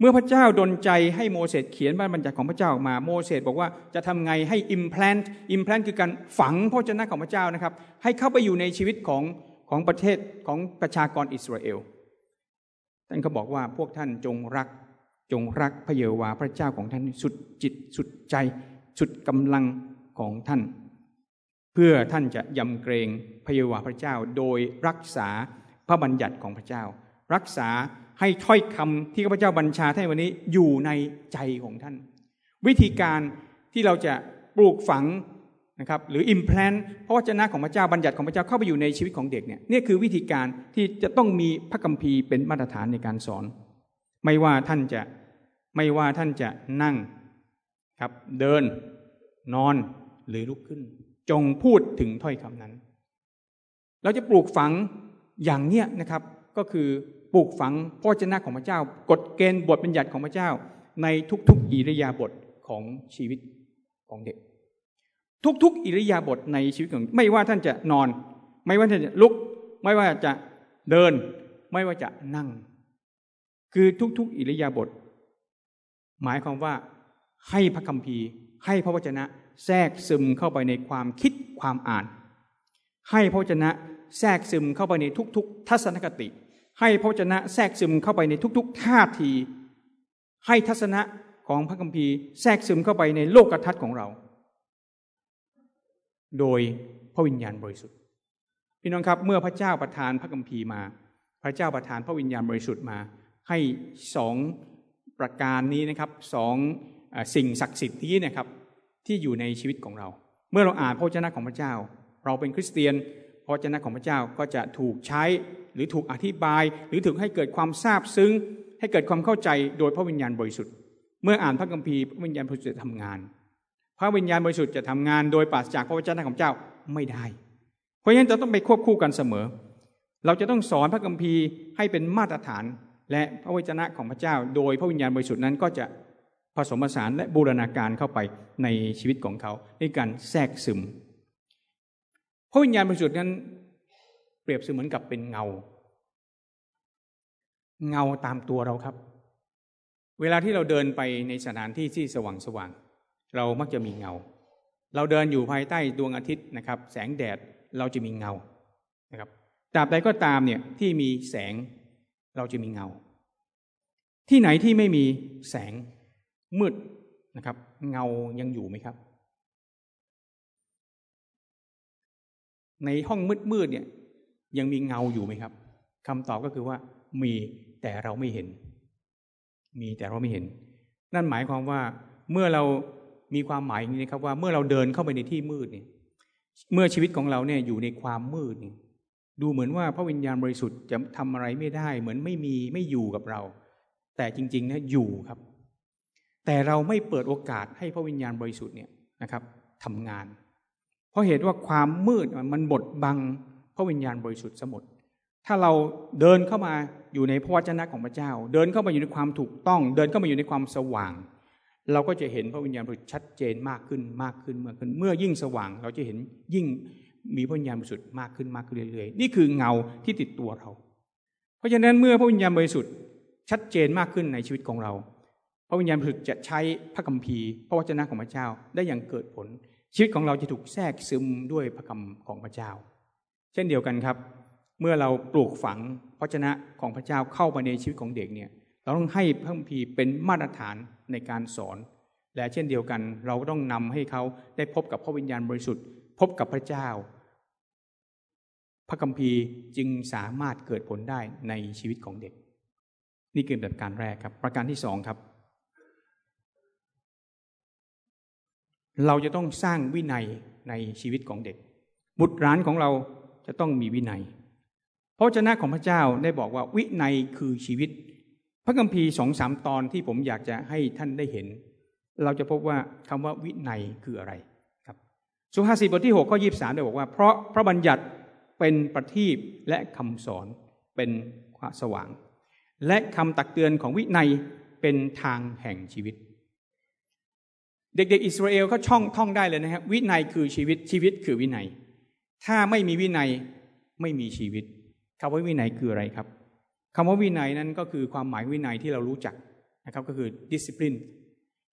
เมื่อพระเจ้าดลใจให้โมเสสเขียนบัญญัติของพระเจ้าออกมาโมเสสบอกว่าจะทำไงให้ implant implant คือการฝังพระเจ้าของพระเจ้านะครับให้เข้าไปอยู่ในชีวิตของของประเทศของประชากรอิสราเอลท่านก็บอกว่าพวกท่านจงรัก จงรักพระเยโฮวาพระเจ้าของท่านสุดจิตสุดใจ สุดกำลังของท่าน เพื่อท่านจะยำเกรงพระเยโวาพระเจ้า โดยรักษาพระบัญญัติของพระเจ้า รักษาให้ถ้อยคำที่ข้าพเจ้าบัญชาให้วันนี้อยู่ในใจของท่าน วิธีการที่เราจะปลูกฝังนะครับหรืออิมแพลนพระวจนะของพระเจ้าบัญญัติของพระเจ้าเข้าไปอยู่ในชีวิตของเด็กเนี่ยนี่คือวิธีการที่จะต้องมีพระคัมภีร์เป็นมาตรฐานในการสอน ไม่ว่าท่านจะไม่ว่าท่านจะนั่งครับ เดิน นอนหรือลุกขึ้น จงพูดถึงถ้อยคำนั้น เราจะปลูกฝังอย่างเนี้ยนะครับ ก็คือปลูกฝังพระวจนะของพระเจ้า กฎเกณฑ์บทบัญญัติของพระเจ้า ในทุกๆอิริยาบถของชีวิตของเด็ก ทุกๆ อิริยาบถในชีวิตของไม่ว่าท่านจะนอน ไม่ว่าท่านจะลุก ไม่ว่าจะเดิน ไม่ว่าจะนั่ง คือทุกๆ อิริยาบถหมายความว่าให้พระคัมภีร์ ให้พระวจนะแทรกซึมเข้าไปในความคิดความอ่าน ให้พระวจนะแทรกซึมเข้าไปในทุก ๆ ทัศนคติ ให้พระวจนะแทรกซึมเข้าไปในทุก ๆ ท่าที ให้ทัศนะของพระคัมภีร์แทรกซึมเข้าไปในโลกทัศน์ของเรา โดยพระวิญญาณบริสุทธิ์ พี่น้องครับเมื่อพระเจ้าประทานพระคัมภีร์มา พระเจ้าประทานพระวิญญาณบริสุทธิ์มา ให้สองประการนี้นะครับสองสิ่งศักดิ์สิทธิ์นี้นะครับที่อยู่ในชีวิตของเรา เมื่อเราอ่านพระวจนะของพระเจ้า เราเป็นคริสเตียนพระวจนะของพระเจ้าก็จะถูกใช้หรือถูกอธิบาย หรือถูกให้เกิดความทราบซึ้ง ให้เกิดความเข้าใจโดยพระวิญญาณบริสุทธิ์ เมื่ออ่านพระคัมภีร์พระวิญญาณบริสุทธิ์จะทำงาน พระวิญญาณบริสุทธิ์จะทำงานโดยปราศจากพระวจนะของเจ้าไม่ได้ เพราะฉะนั้นจะต้องไปควบคู่กันเสมอ เราจะต้องสอนพระคัมภีร์ให้เป็นมาตรฐาน และพระวจนะของพระเจ้า โดยพระวิญญาณบริสุทธิ์นั้นก็จะผสมผสานและบูรณาการเข้าไปในชีวิตของเขาในการแทรกซึม พระวิญญาณบริสุทธิ์นั้น เปรียบเสมือนกับเป็นเงา เงาตามตัวเราครับ เวลาที่เราเดินไปในสถานที่ที่สว่างสว่างเรามักจะมีเงา เราเดินอยู่ภายใต้ดวงอาทิตย์นะครับ แสงแดดเราจะมีเงานะครับตราบใดก็ตามเนี่ยที่มีแสง เราจะมีเงา ที่ไหนที่ไม่มีแสงมืดนะครับ เงายังอยู่ไหมครับ ในห้องมืดมืดเนี่ย ยังมีเงาอยู่ไหมครับคำตอบก็คือว่า มีแต่เราไม่เห็น มีแต่เราไม่เห็น นั่นหมายความว่าเมื่อเรามีความหมายอย่างนี้นะครับว่าเมื่อเราเดินเข้าไปในที่มืดเนี่ย เมื่อชีวิตของเราเนี่ยอยู่ในความมืดเนี่ย ดูเหมือนว่าพระวิญญาณบริสุทธิ์จะทำอะไรไม่ได้ เหมือนไม่มีไม่อยู่กับเรา แต่จริงๆนะอยู่ครับ แต่เราไม่เปิดโอกาสให้พระวิญญาณบริสุทธิ์เนี่ยนะครับทำงาน เพราะเหตุว่าความมืดมันบดบังพระวิญญาณบริสุทธิ์สมดถ้าเราเดินเข้ามาอยู่ในพระวจนะของพระเจ้า เดินเข้ามาอยู่ในความถูกต้อง เดินเข้ามาอยู่ในความสว่าง เราก็จะเห็นพระวิญญาณบริสุทธิ์ชัดเจนมากขึ้นมากขึ้นเมื่อขึ้น เมื่อยิ่งสว่างเราจะเห็นยิ่ง มีพระวิญญาณบริสุทธิ์มากขึ้นมากขึ้นเรื่อยๆ นี่คือเงาที่ติดตัวเรา เพราะฉะนั้นเมื่อพระวิญญาณบริสุทธิ์ชัดเจนมากขึ้นในชีวิตของเรา พระวิญญาณบริสุทธิ์จะใช้พระคัมภีร์ พระวจนะของพระเจ้าได้อย่างเกิดผล ชีวิตของเราจะถูกแทรกซึมด้วยพระคำของพระเจ้า เช่นเดียวกันครับ เมื่อเราปลูกฝังพระวจนะของพระเจ้าเข้าไปในชีวิตของเด็กเนี่ยเราต้องให้พระคัมภีร์เป็นมาตรฐานในการสอน และเช่นเดียวกัน เราก็ต้องนำให้เขาได้พบกับพระวิญญาณบริสุทธิ์ พบกับพระเจ้า พระคัมภีร์จึงสามารถเกิดผลได้ในชีวิตของเด็ก นี่คือแบบการแรกครับ ประการที่สองครับ เราจะต้องสร้างวินัยในชีวิตของเด็ก บุตรหลานของเราจะต้องมีวินัยพราะเจ้าของพระเจ้าได้บอกว่าวินัยคือชีวิต พระคัมภีร์สองสามตอนที่ผมอยากจะให้ท่านได้เห็น เราจะพบว่าคำว่าวินัยคืออะไร สุภาษิตบทที่หกข้อยี่สามได้บอกว่า เพราะพระบัญญัติเป็นประทีปและคำสอนเป็นความสว่าง และคำตักเตือนของวินัยเป็นทางแห่งชีวิต เด็กๆอิสราเอลเขาช่องท่องได้เลยนะครับวินัยคือชีวิตชีวิตคือวินัย ถ้าไม่มีวินัยไม่มีชีวิตคำว่าวินัยคืออะไรครับคำว่าวินัยนั้นก็คือความหมายวินัยที่เรารู้จักนะครับก็คือ discipline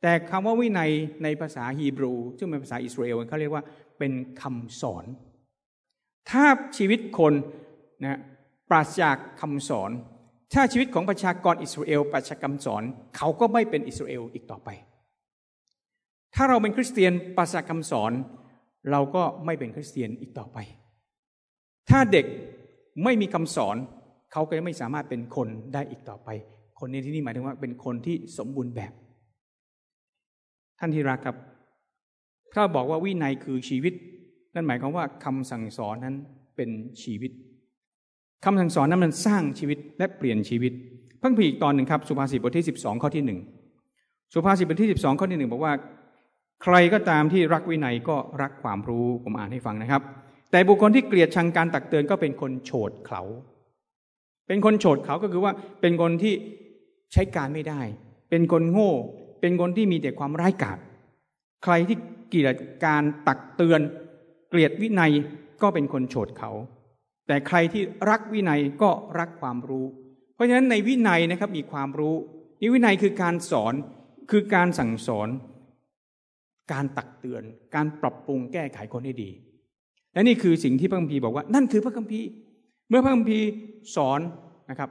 แต่คำว่าวินัยในภาษาฮีบรู ซึ่งเป็นภาษาอิสราเอลเขาเรียกว่าเป็นคำสอน ถ้าชีวิตคนนะปราศจากคำสอน ถ้าชีวิตของประชากรอิสราเอลปราศจากคำสอน เขาก็ไม่เป็นอิสราเอลอีกต่อไป ถ้าเราเป็นคริสเตียนปราศจากคำสอน เราก็ไม่เป็นคริสเตียนอีกต่อไป ถ้าเด็กไม่มีคำสอน เขาก็ไม่สามารถเป็นคนได้อีกต่อไป คนในที่นี้หมายถึงว่าเป็นคนที่สมบูรณ์แบบ ท่านที่รักครับ ถ้าบอกว่าวินัยคือชีวิต นั่นหมายความว่าคำสั่งสอนนั้นเป็นชีวิตคำสั่งสอนนั้นมันสร้างชีวิตและเปลี่ยนชีวิตพังพีอีกตอนหนึ่งครับ สุภาษิตบทที่สิบสองข้อที่หนึ่งสุภาษิตบทที่สิบสองข้อที่หนึ่งบอกว่า ใครก็ตามที่รักวินัยก็รักความรู้ผมอ่านให้ฟังนะครับ แต่บุคคลที่เกลียดชังการตักเตือนก็เป็นคนโฉดเขา เป็นคนโฉดเขาก็คือว่าเป็นคนที่ใช้การไม่ได้ เป็นคนโง่ เป็นคนที่มีแต่ความร้ายกาจใครที่เกลียดการตักเตือน เกลียดวินัยก็เป็นคนโฉดเขา แต่ใครที่รักวินัยก็รักความรู้ เพราะฉะนั้นในวินัยนะครับมีความรู้นี่วินัยคือการสอนคือการสั่งสอน การตักเตือน การปรับปรุงแก้ไขคนให้ดี และนี่คือสิ่งที่พระคัมภีร์บอกว่านั่นคือพระคัมภีร์ เมื่อพระคัมภีร์สอนนะครับ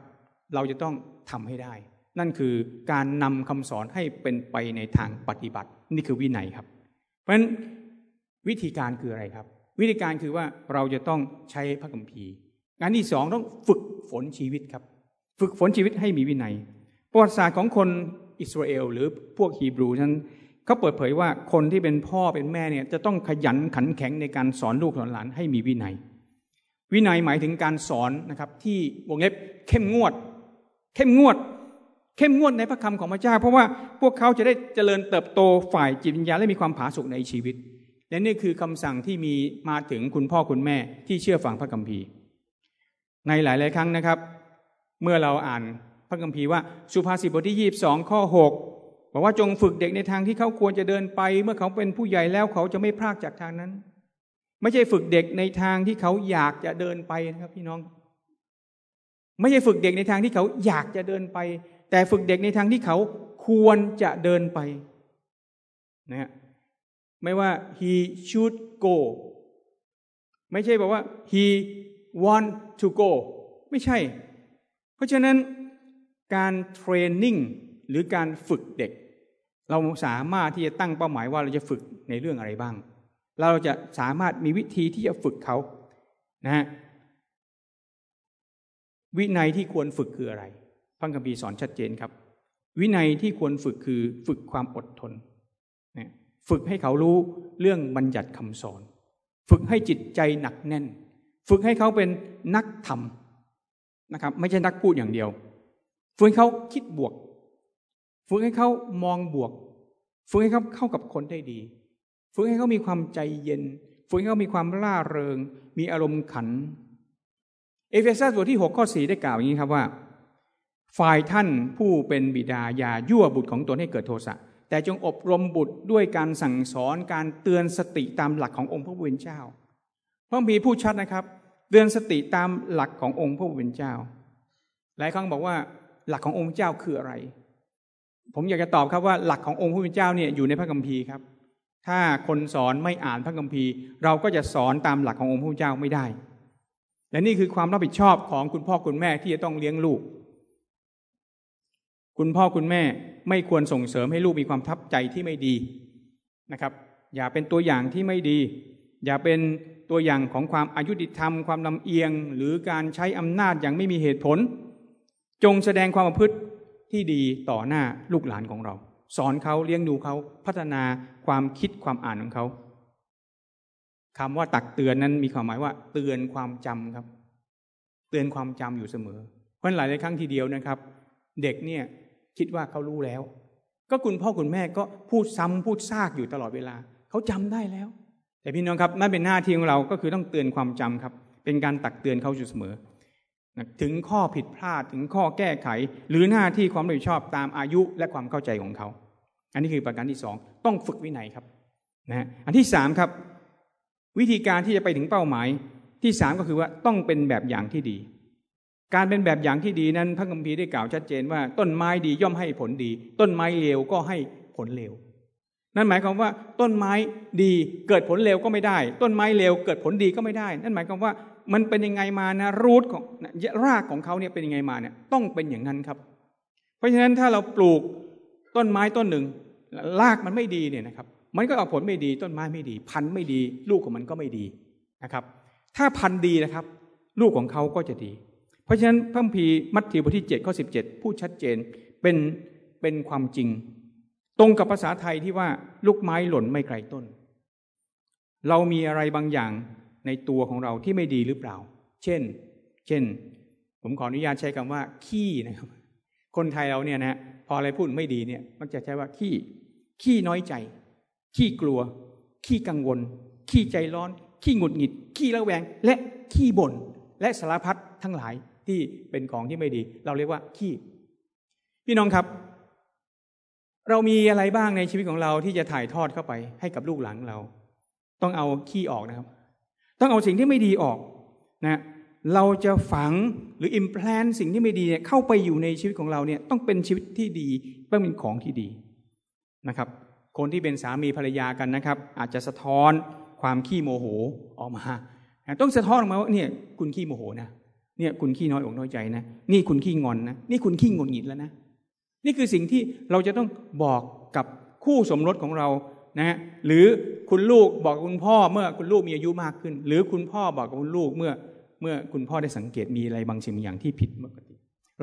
เราจะต้องทำให้ได้ นั่นคือการนำคำสอนให้เป็นไปในทางปฏิบัติ นี่คือวินัยครับ เพราะฉะนั้นวิธีการคืออะไรครับ วิธีการคือว่าเราจะต้องใช้พระคัมภีร์งานที่สองต้องฝึกฝนชีวิตครับ ฝึกฝนชีวิตให้มีวินัยประวัติศาสตร์ของคนอิสราเอลหรือพวกฮีบรูนั้นเขาเปิดเผยว่าคนที่เป็นพ่อเป็นแม่เนี่ยจะต้องขยันขันแข็งในการสอนลูกสอนหลานให้มีวินัย วินัยหมายถึงการสอนนะครับที่วงเล็บเข้มงวด เข้มงวด เข้มงวดในพระคำของพระเจ้า เพราะว่าพวกเขาจะได้เจริญเติบโตฝ่ายจิตวิญญาณและมีความผาสุกในชีวิต และนี่คือคำสั่งที่มีมาถึงคุณพ่อคุณแม่ที่เชื่อฟังพระคัมภีร์ ในหลาย ๆ ครั้งนะครับ เมื่อเราอ่านพระคัมภีร์ว่าสุภาษิตบทที่ยี่บสองข้อหกบอกว่าจงฝึกเด็กในทางที่เขาควรจะเดินไป เมื่อเขาเป็นผู้ใหญ่แล้วเขาจะไม่พลากจากทางนั้น ไม่ใช่ฝึกเด็กในทางที่เขาอยากจะเดินไปนะครับ พี่น้อง ไม่ใช่ฝึกเด็กในทางที่เขาอยากจะเดินไป แต่ฝึกเด็กในทางที่เขาควรจะเดินไปนะฮะไม่ว่า he should go ไม่ใช่บอกว่า he want to go ไม่ใช่ เพราะฉะนั้นการเทรนนิ่งหรือการฝึกเด็ก เราสามารถที่จะตั้งเป้าหมายว่าเราจะฝึกในเรื่องอะไรบ้าง เราจะสามารถมีวิธีที่จะฝึกเขานะฮะวินัยที่ควรฝึกคืออะไร พระคัมภีร์สอนชัดเจนครับ วินัยที่ควรฝึกคือฝึกความอดทน ฝึกให้เขารู้เรื่องบัญญัติคำสอน ฝึกให้จิตใจหนักแน่น ฝึกให้เขาเป็นนักธรรมนะครับ ไม่ใช่นักพูดอย่างเดียว ฝึกให้เขาคิดบวก ฝึกให้เขามองบวก ฝึกให้เขาเข้ากับคนได้ดี ฝึกให้เขามีความใจเย็น ฝึกให้เขามีความร่าเริง มีอารมณ์ขัน เอเฟซัสบทที่หกข้อสี่ได้กล่าวอย่างนี้ครับว่า ฝ่ายท่านผู้เป็นบิดาอย่ายั่วบุตรของตนให้เกิดโทสะแต่จงอบรมบุตรด้วยการสั่งสอนการเตือนสติตามหลักขององค์พระผู้เป็นเจ้าพระมีผู้ชัดนะครับ เตือนสติตามหลักขององค์พระผู้เป็นเจ้า หลายครั้งบอกว่าหลักขององค์เจ้าคืออะไร ผมอยากจะตอบครับว่าหลักขององค์พระผู้เป็นเจ้าเนี่ยอยู่ในพระคัมภีร์ครับ ถ้าคนสอนไม่อ่านพระคัมภีร์ เราก็จะสอนตามหลักขององค์พระผู้เป็นเจ้าไม่ได้ และนี่คือความรับผิดชอบของคุณพ่อคุณแม่ที่จะต้องเลี้ยงลูก คุณพ่อคุณแม่ไม่ควรส่งเสริมให้ลูกมีความทับใจที่ไม่ดีนะครับ อย่าเป็นตัวอย่างที่ไม่ดี อย่าเป็นตัวอย่างของความอายุติธรรม ความลำเอียง หรือการใช้อำนาจอย่างไม่มีเหตุผล จงแสดงความประพฤติที่ดีต่อหน้าลูกหลานของเรา สอนเขาเลี้ยงดูเขาพัฒนาความคิดความอ่านของเขาคำว่าตักเตือนนั้นมีความหมายว่า เตือนความจำครับ เตือนความจำอยู่เสมอ เพราะหลายหลายครั้งทีเดียวนะครับ เด็กเนี่ย คิดว่าเขารู้แล้ว ก็คุณพ่อคุณแม่ก็พูดซ้ำพูดซากอยู่ตลอดเวลา เขาจำได้แล้ว แต่พี่น้องครับนั่นเป็นหน้าที่ของเราก็คือต้องเตือนความจำครับ เป็นการตักเตือนเขาอยู่เสมอถึงข้อผิดพลาดถึงข้อแก้ไข หรือหน้าที่ความรับผิดชอบตามอายุและความเข้าใจของเขา อันนี้คือประการที่สองต้องฝึกวินัยครับนะอันที่สามครับ วิธีการที่จะไปถึงเป้าหมายที่สามก็คือว่าต้องเป็นแบบอย่างที่ดี การเป็นแบบอย่างที่ดีนั้นพระคัมภีร์ได้กล่าวชัดเจนว่า ต้นไม้ดีย่อมให้ผลดี ต้นไม้เลวก็ให้ผลเลวนั่นหมายความว่าต้นไม้ดีเกิดผลเลวก็ไม่ได้ ต้นไม้เลวเกิดผลดีก็ไม่ได้ นั่นหมายความว่ามันเป็นยังไงมานะรูทของรากของเขาเนี่ยเป็นยังไงมาเนี่ยต้องเป็นอย่างนั้นครับ เพราะฉะนั้นถ้าเราปลูกต้นไม้ต้นหนึ่งรากมันไม่ดีเนี่ยนะครับ มันก็ออกผลไม่ดีต้นไม้ไม่ดี พันธุ์ไม่ดี ลูกของมันก็ไม่ดีนะครับ ถ้าพันธุ์ดีนะครับ ลูกของเขาก็จะดี เพราะฉะนั้นพระพีมัทธิวบทที่7ข้อ17 พูดชัดเจนเป็นเป็นความจริง ตรงกับภาษาไทยที่ว่าลูกไม้หล่นไม่ไกลต้น เรามีอะไรบางอย่างในตัวของเราที่ไม่ดีหรือเปล่า เช่น เช่น ผมขออนุญาตใช้คำว่า ขี้นะครับ คนไทยเราเนี่ยนะพออะไรพูดไม่ดีเนี่ยมักจะใช้ว่าขี้ ขี้น้อยใจ ขี้กลัว ขี้กังวล ขี้ใจร้อน ขี้หงุดหงิด ขี้ระแวง และขี้บ่นและสารพัดทั้งหลาย ที่เป็นของที่ไม่ดี เราเรียกว่าขี้ พี่น้องครับ เรามีอะไรบ้างในชีวิตของเราที่จะถ่ายทอดเข้าไป ให้กับลูกหลังเรา ต้องเอาขี้ออกนะครับ ต้องเอาสิ่งที่ไม่ดีออกนะเราจะฝังหรืออิมแพลนสิ่งที่ไม่ดีเนี่ยเข้าไปอยู่ในชีวิตของเราเนี่ยต้องเป็นชีวิตที่ดีต้องเป็นของที่ดีนะครับ คนที่เป็นสามีภรรยากันนะครับ อาจจะสะท้อนความขี้โมโหออกมา ต้องสะท้อนออกมาว่าเนี่ยคุณขี้โมโหนะ เนี่ยคุณขี้น้อยอกน้อยใจนะ นี่คุณขี้งอนนะ นี่คุณขี้งนหงิดแล้วนะ นี่คือสิ่งที่เราจะต้องบอกกับคู่สมรสของเรานะหรือคุณลูกบอกคุณพ่อเมื่อคุณลูกมีอายุมากขึ้น หรือคุณพ่อบอกกับคุณลูกเมื่อเมื่อคุณพ่อได้สังเกตมีอะไรบางสิ่งบางอย่างที่ผิดปกติ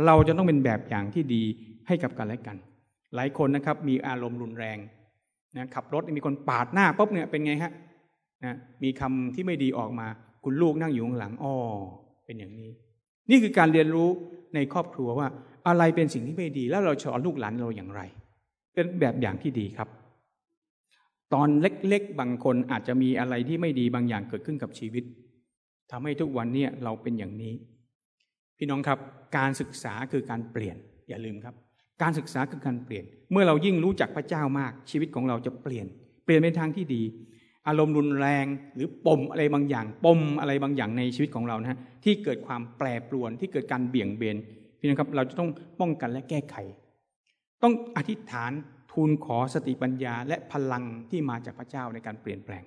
เราจะต้องเป็นแบบอย่างที่ดีให้กับกันและกัน หลายคนนะครับมีอารมณ์รุนแรงนะขับรถมีคนปาดหน้าปุ๊บเนี่ยเป็นไงฮะนะมีคำที่ไม่ดีออกมา คุณลูกนั่งอยู่ข้างหลังอ้อเป็นอย่างนี้ นี่คือการเรียนรู้ในครอบครัวว่า อะไรเป็นสิ่งที่ไม่ดี แล้วเราสอนลูกหลานเราอย่างไร เป็นแบบอย่างที่ดีครับ ตอนเล็กๆ บางคนอาจจะมีอะไรที่ไม่ดีบางอย่างเกิดขึ้นกับชีวิตทำให้ทุกวันนี้เราเป็นอย่างนี้ พี่น้องครับ การศึกษาคือการเปลี่ยน อย่าลืมครับ การศึกษาคือการเปลี่ยน เมื่อเรายิ่งรู้จักพระเจ้ามากชีวิตของเราจะเปลี่ยน เปลี่ยนไปทางที่ดี อารมณ์รุนแรง หรือปมอะไรบางอย่าง ปมอะไรบางอย่างในชีวิตของเรานะฮะที่เกิดความแปรปรวนที่เกิดการเบี่ยงเบนพี่น้องครับเราจะต้องป้องกันและแก้ไข ต้องอธิษฐานทูลขอสติปัญญาและพลังที่มาจากพระเจ้าในการเปลี่ยนแปลง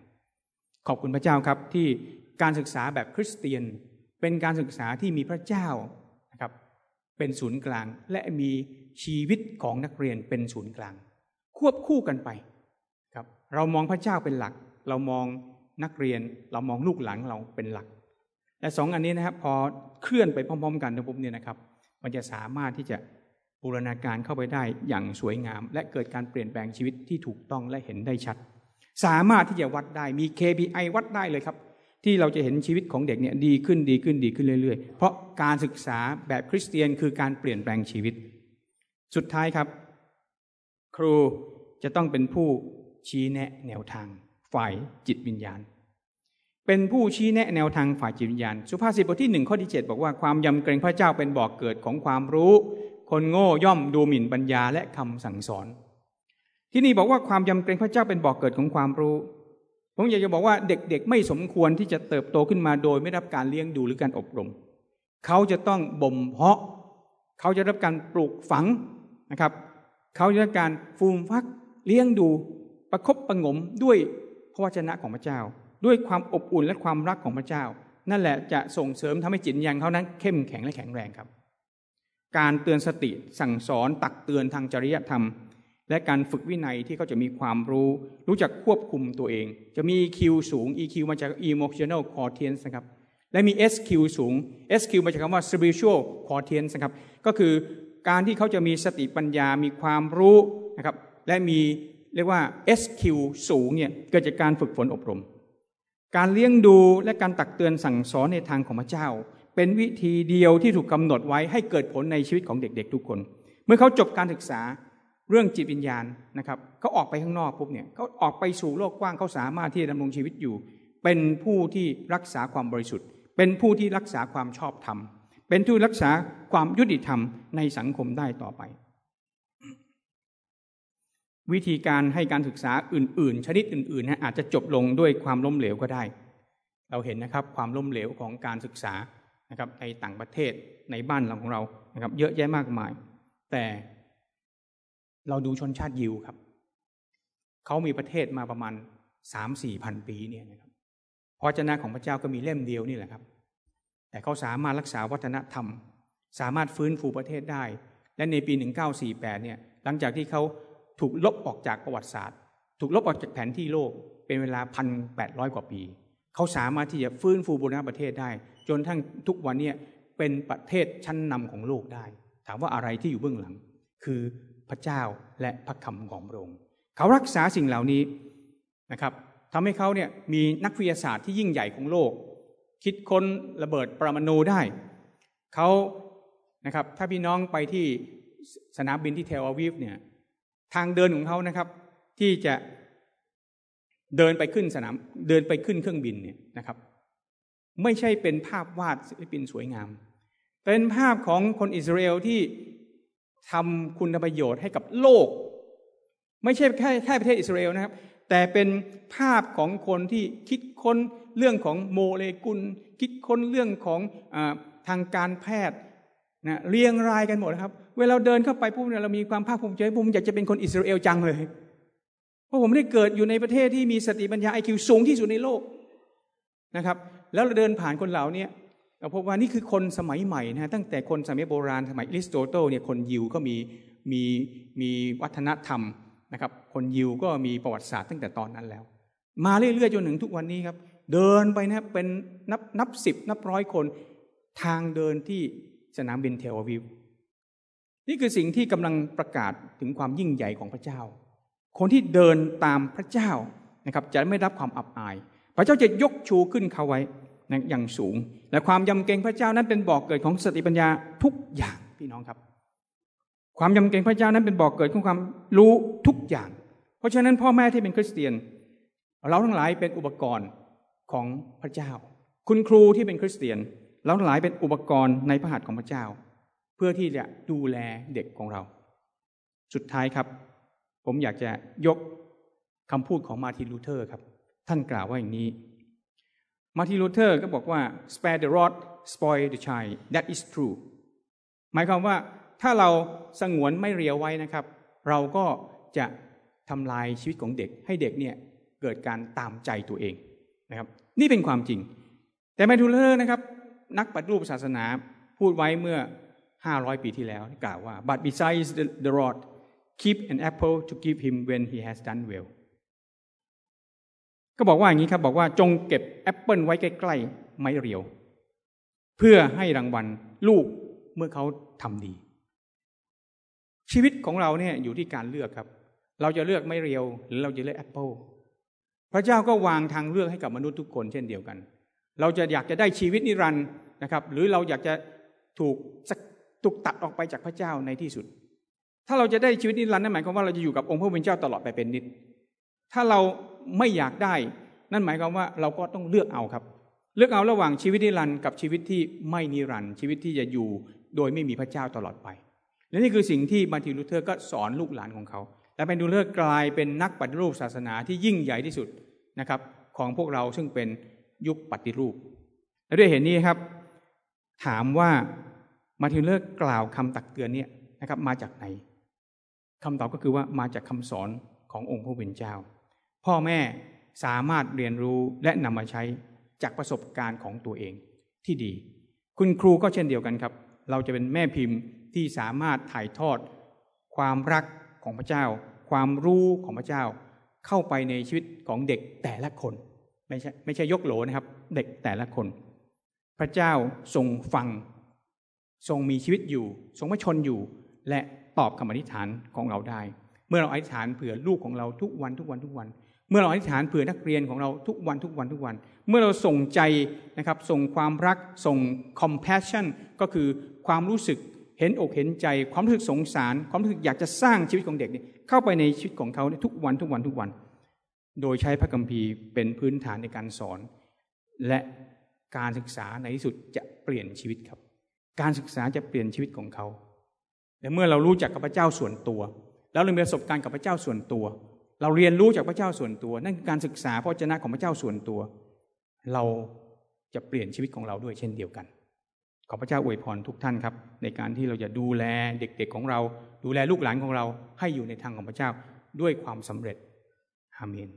ขอบคุณพระเจ้าครับที่การศึกษาแบบคริสเตียน เป็นการศึกษาที่มีพระเจ้านะครับเป็นศูนย์กลางและมีชีวิตของนักเรียนเป็นศูนย์กลาง ควบคู่กันไปครับเรามองพระเจ้าเป็นหลัก เรามองนักเรียนเรามองลูกหลานเราเป็นหลัก และสองอันนี้นะครับพอเคลื่อนไปพร้อม ๆ กันนะผมเนี่ยนะครับ มันจะสามารถที่จะบูรณาการเข้าไปได้อย่างสวยงาม และเกิดการเปลี่ยนแปลงชีวิตที่ถูกต้องและเห็นได้ชัด สามารถที่จะวัดได้มี KPI วัดได้เลยครับ ที่เราจะเห็นชีวิตของเด็กเนี่ยดีขึ้นดีขึ้นดีขึ้นเรื่อยๆ เพราะการศึกษาแบบคริสเตียนคือการเปลี่ยนแปลงชีวิต สุดท้ายครับ ครูจะต้องเป็นผู้ชี้แนะแนวทาง ฝ่ายจิตวิญญาณ เป็นผู้ชี้แนะแนวทางฝ่ายจิตวิญญาณ สุภาษิตบทที่หนึ่งข้อที่เจ็ดบอกว่าความยำเกรงพระเจ้าเป็นบ่อกเกิดของความรู้ คนโง่ย่อมดูหมิ่นปัญญาและคำสั่งสอน ที่นี่บอกว่าความยำเกรงพระเจ้าเป็นบ่อกเกิดของความรู้ผมอยากจะบอกว่าเด็กๆ ไม่สมควรที่จะเติบโตขึ้นมาโดยไม่รับการเลี้ยงดูหรือการอบรม เขาจะต้องบ่มเพาะ เขาจะรับการปลูกฝังนะครับ เขาจะรับการฟูมฟักเลี้ยงดูประครบประงมด้วย ระวจนะของพระเจ้า ด้วยความอบอุ่นและความรักของพระเจ้า นั่นแหละจะส่งเสริมทำให้จิตยังเขานั้นเข้มแข็งและแข็งแรงครับ การเตือนสติสั่งสอนตักเตือนทางจริยธรรม และการฝึกวินัยที่เขาจะมีความรู้ รู้จักควบคุมตัวเอง จะมี EQ สูง EQ มาจาก emotional quotient นะครับและมี SQ สูง SQ มาจากคำว่า spiritual quotient นะครับ ก็คือการที่เขาจะมีสติปัญญา มีความรู้นะครับ และมี เรียกว่า SQ สูงเนี่ยเกิดจากการฝึกฝนอบรม การเลี้ยงดูและการตักเตือนสั่งสอนในทางของพระเจ้า เป็นวิธีเดียวที่ถูกกำหนดไว้ให้เกิดผลในชีวิตของเด็ก ๆ ทุกคน เมื่อเขาจบการศึกษาเรื่องจิตวิญญาณนะครับเขาออกไปข้างนอกปุ๊บเนี่ยเขาออกไปสู่โลกกว้างเขาสามารถที่จะดำรงชีวิตอยู่ เป็นผู้ที่รักษาความบริสุทธิ์ เป็นผู้ที่รักษาความชอบธรรมเป็นผู้รักษาความยุติธรรมในสังคมได้ต่อไป วิธีการให้การศึกษาอื่น ๆ ชนิดอื่นๆนะอาจจะจบลงด้วยความล้มเหลวก็ได้ เราเห็นนะครับความล้มเหลวของการศึกษานะครับในต่างประเทศในบ้านเราของเรานะครับ เยอะแยะมากมาย แต่เราดูชนชาติยิวครับเขามีประเทศมาประมาณสามสี่พันปีเนี่ยนะครับพระเจ้าของพระเจ้าก็มีเล่มเดียวนี่แหละครับ แต่เขาสามารถรักษาวัฒนธรรม สามารถฟื้นฟูประเทศได้ และในปี 1948เนี่ยหลังจากที่เขา ถูกลบออกจากประวัติศาสตร์ ถูกลบออกจากแผนที่โลกเป็นเวลาพันแปดร้อยกว่าปี เขาสามารถที่จะฟื้นฟูบูรณะประเทศได้ จนทั้งทุกวันนี้เป็นประเทศชั้นนำของโลกได้ ถามว่าอะไรที่อยู่เบื้องหลัง คือพระเจ้าและพระคำของพระองค์เขารักษาสิ่งเหล่านี้นะครับทำให้เขาเนี่ยมีนักวิทยาศาสตร์ที่ยิ่งใหญ่ของโลก คิดค้นระเบิดปรมาณูได้ เขานะครับถ้าพี่น้องไปที่สนามบินที่เทลอาวิฟเนี่ย ทางเดินของเขานะครับ ที่จะเดินไปขึ้นสนาม เดินไปขึ้นเครื่องบินเนี่ยนะครับ ไม่ใช่เป็นภาพวาดศิลปินสวยงาม เป็นภาพของคนอิสราเอลที่ทำคุณประโยชน์ให้กับโลก ไม่ใช่แค่แค่ประเทศอิสราเอลนะครับ แต่เป็นภาพของคนที่คิดค้นเรื่องของโมเลกุล คิดค้นเรื่องของอทางการแพทย์นะเรียงรายกันหมดครับ เวลาเดินเข้าไปปุ๊บเนี่ยเรามีความภาคภูมิใจผมอยากจะเป็นคนอิสราเอลจังเลย เพราะผมได้เกิดอยู่ในประเทศที่มีสติปัญญาไอคิวสูงที่สุดในโลกนะครับ แล้วเราเดินผ่านคนเหล่านี้เราพบว่านี่คือคนสมัยใหม่นะตั้งแต่คนสมัยโบราณสมัยอริสโตเติลเนี่ยคนยิวก็มีมีมีวัฒนธรรมนะครับ คนยิวก็มีประวัติศาสตร์ตั้งแต่ตอนนั้นแล้ว มาเรื่อยๆจนถึงทุกวันนี้ครับ เดินไปนะเป็นนับนับสิบนับร้อยคน ทางเดินที่สนามบินเทลอาวีฟ นี่คือสิ่งที่กำลังประกาศถึงความยิ่งใหญ่ของพระเจ้า คนที่เดินตามพระเจ้านะครับจะไม่รับความอับอาย พระเจ้าจะยกชูขึ้นเขาไว้อย่างสูง และความยำเกรงพระเจ้านั้นเป็นบ่อกเกิดของสติปัญญาทุกอย่างพี่น้องครับ ความยำเกรงพระเจ้านั้นเป็นบ่อกเกิดของความรู้ทุกอย่าง เพราะฉะนั้นพ่อแม่ที่เป็นคริสเตียน เราทั้งหลายเป็นอุปกรณ์ของพระเจ้า คุณครูที่เป็นคริสเตียน เราทั้งหลายเป็นอุปกรณ์ในพระหัตถ์ของพระเจ้า เพื่อที่จะดูแลเด็กของเรา สุดท้ายครับ ผมอยากจะยกคำพูดของมาร์ตินลูเทอร์ครับ ท่านกล่าวว่าอย่างนี้ มาร์ตินลูเทอร์ก็บอกว่า spare the rod spoil the child that is true หมายความว่าถ้าเราสงวนไม้เรียวไว้นะครับ เราก็จะทำลายชีวิตของเด็ก ให้เด็กเนี่ยเกิดการตามใจตัวเองนะครับ นี่เป็นความจริง แต่มาร์ตินลูเทอร์นะครับ นักปฏิรูปศาสนาพูดไว้เมื่อ 500 ปีที่แล้วกล่าวว่า but beside the, the rod keep an apple to give him when he has done well ก็บอกว่าอย่างนี้ครับบอกว่าจงเก็บแอปเปิลไว้ใกล้ๆไม้เรียว เพื่อให้รางวัลลูกเมื่อเขาทำดี ชีวิตของเราเนี่ยอยู่ที่การเลือกครับ เราจะเลือกไม้เรียว หรือเราจะเลือกแอปเปิลพระเจ้าก็วางทางเลือกให้กับมนุษย์ทุกคนเช่นเดียวกัน เราจะอยากจะได้ชีวิตนิรันดร์นะครับ หรือเราอยากจะถูก ถูกตัดออกไปจากพระเจ้าในที่สุด ถ้าเราจะได้ชีวิตนิรันดร์นั่นหมายความว่าเราจะอยู่กับองค์พระผู้เป็นเจ้าตลอดไปเป็นนิด ถ้าเราไม่อยากได้ นั่นหมายความว่าเราก็ต้องเลือกเอาครับ เลือกเอาระหว่างชีวิตนิรันดร์กับชีวิตที่ไม่นิรันดร์ชีวิตที่จะอยู่โดยไม่มีพระเจ้าตลอดไป และนี่คือสิ่งที่มาร์ตินลูเทอร์ก็สอนลูกหลานของเขา และมาร์ตินลูเทอร์กลายเป็นนักปฏิรูปศาสนาที่ยิ่งใหญ่ที่สุดนะครับของพวกเราซึ่งเป็นยุคปฏิรูป และด้วยเหตุนี้ครับ ถามว่า มาร์ตินลูเทอร์กล่าวคำตักเตือนเนี่ยนะครับมาจากไหนคำตอบก็คือว่ามาจากคำสอนขององค์พระผู้เป็นเจ้า พ่อแม่สามารถเรียนรู้และนำมาใช้จากประสบการณ์ของตัวเองที่ดี คุณครูก็เช่นเดียวกันครับ เราจะเป็นแม่พิมพ์ที่สามารถถ่ายทอด ความรักของพระเจ้า ความรู้ของพระเจ้า เข้าไปในชีวิตของเด็กแต่ละคน ไม่ใช่ไม่ใช่ยกโหลนะครับ เด็กแต่ละคน พระเจ้าทรงฟัง ทรงมีชีวิตอยู่ ทรงพระชนอยู่ และตอบคำอธิษฐานของเราได้ เมื่อเราอธิษฐานเผื่อลูกของเราทุกวันทุกวันทุกวัน เมื่อเราอธิษฐานเผื่อนักเรียนของเราทุกวันทุกวันทุกวัน เมื่อเราส่งใจนะครับ ส่งความรัก ส่ง compassion ก็คือความรู้สึกเห็นอกเห็นใจ ความรู้สึกสงสาร ความรู้สึกอยากจะสร้างชีวิตของเด็กเข้าไปในชีวิตของเขาทุกวันทุกวันทุกวัน โดยใช้พระคัมภีร์เป็นพื้นฐานในการสอน และการศึกษาในที่สุดจะเปลี่ยนชีวิตครับ การศึกษาจะเปลี่ยนชีวิตของเขา และเมื่อเรารู้จักกับพระเจ้าส่วนตัว แล้วเรามีประสบการณ์กับพระเจ้าส่วนตัว เราเรียนรู้จากพระเจ้าส่วนตัว นั่นคือการศึกษาพระเจ้าของพระเจ้าส่วนตัว เราจะเปลี่ยนชีวิตของเราด้วยเช่นเดียวกัน ขอพระเจ้าอวยพรทุกท่านครับ ในการที่เราจะดูแลเด็กๆของเรา ดูแลลูกหลานของเราให้อยู่ในทางของพระเจ้าด้วยความสำเร็จอาเมน